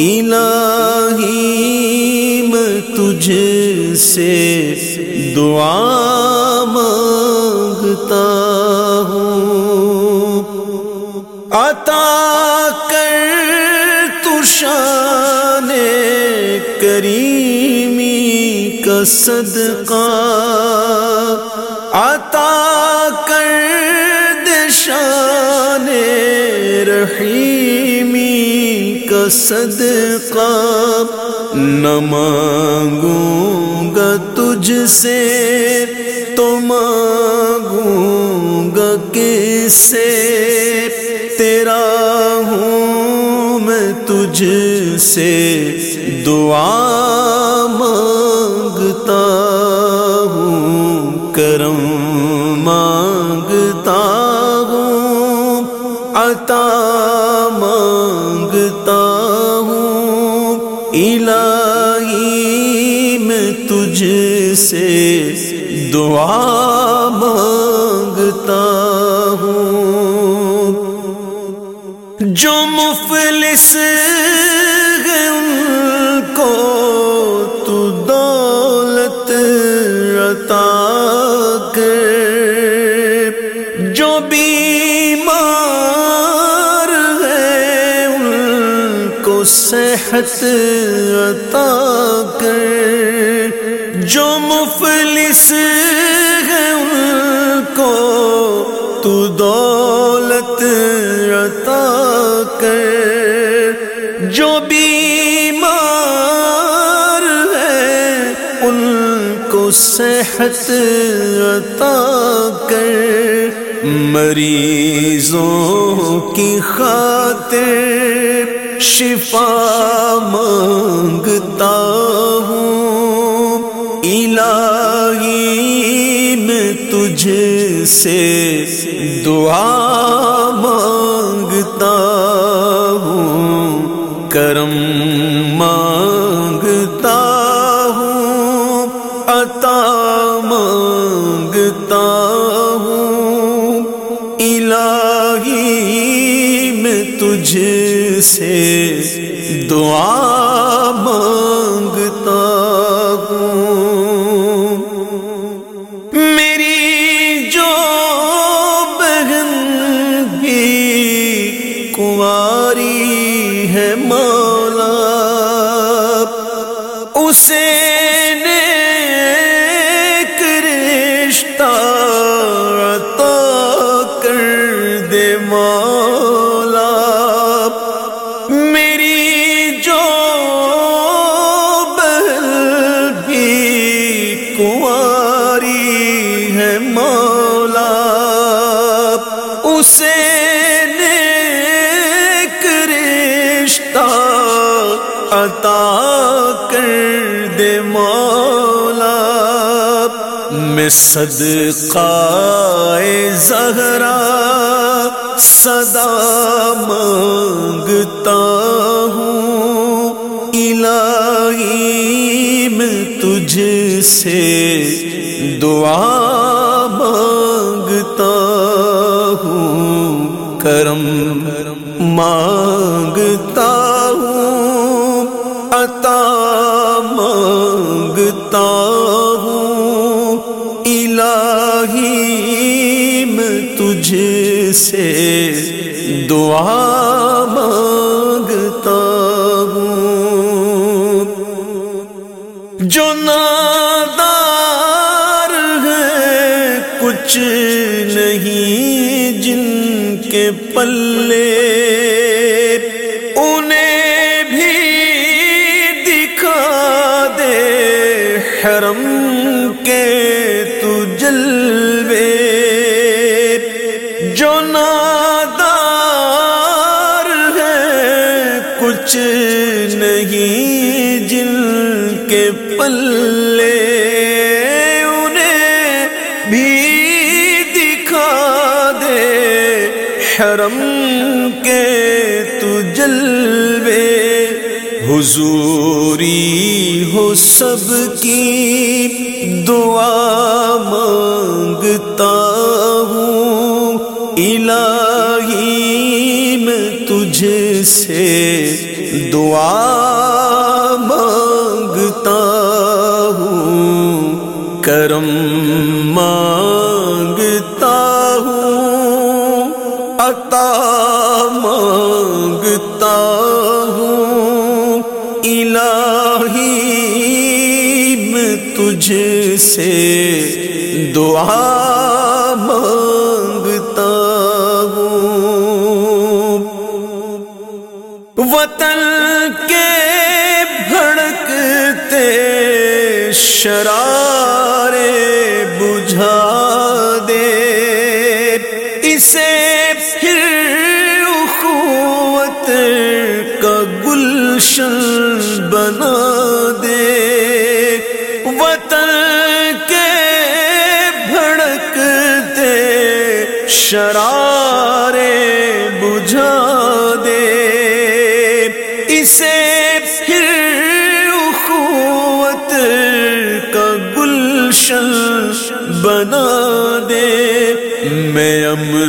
الہی میں تجھ سے دعا مانگتا ہوں۔ عطا کر تشان کریمی کا صدقہ۔ عطا کر دشان رحیمی کا صدقہ نہ مانگوں گا تجھ سے، تو مانگوں گا کس سے؟ تیرا ہوں میں تجھ سے، دعا مانگتا ہوں، کرم مانگتا ہوں، عطا مانگتا الہی میں تجھ سے دعا مانگتا ہوں۔ جو مفلس صحت عطا کر جو مفلس ہے ان کو تو دولت عطا کر جو بیمار ہے ان کو صحت عطا کر مریضوں کی خاطر شفا مانگتا ہوں۔ الہی میں تجھ سے دعا تجھ سے دعا مانگتا ہوں۔ میری جو بہن بھی کنواری ہے مولا اسے کنواری ہے مولا، اسے نیک رشتہ عطا کر دے مولا۔ میں صدقہ زہرا صدا مانگتا ہوں، الہی سے دعا مانگتا ہوں، کرم مانگتا ہوں، عطا مانگتا ہوں۔ الہی میں تجھ سے دعا کچھ نہیں جن کے پلے انہیں بھی دکھا دے حرم کے تو جلوے جو نادار ہے کچھ نہیں جن کے پلے حرم کے تو جلوے حضوری ہو سب کی دعا مانگتا ہوں۔ الہی میں تجھ سے دعا عطا مانگتا ہوں۔ الہی میں تجھ سے دعا مانگتا ہوں۔ وطن کے بھڑکتے شرارے بجھا بنا دے۔ وطن کے بھڑکتے شرارے بجھا دے۔ اسے پھر کا گلشن بنا دے۔ میں امن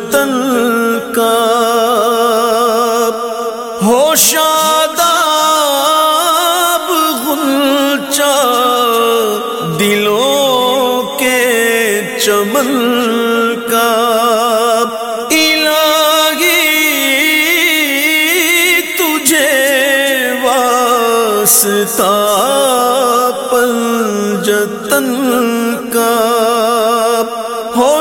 پنجتن کا ہو شاداب غلچہ دلوں کے چمن کا الہی تجھے واسطہ پنجتن کا ہو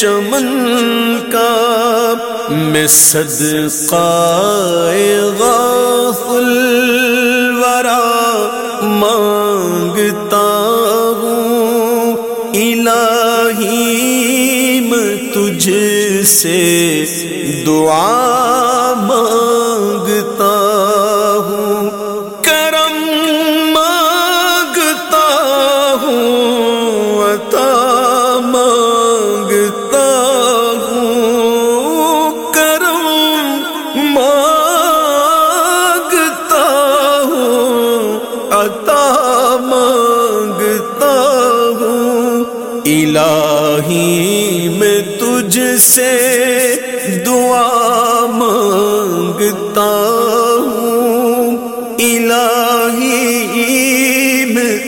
چمن کا میں صدقہ غافل ورا مانگتا ہوں الہی میں تجھ سے دعا مانگ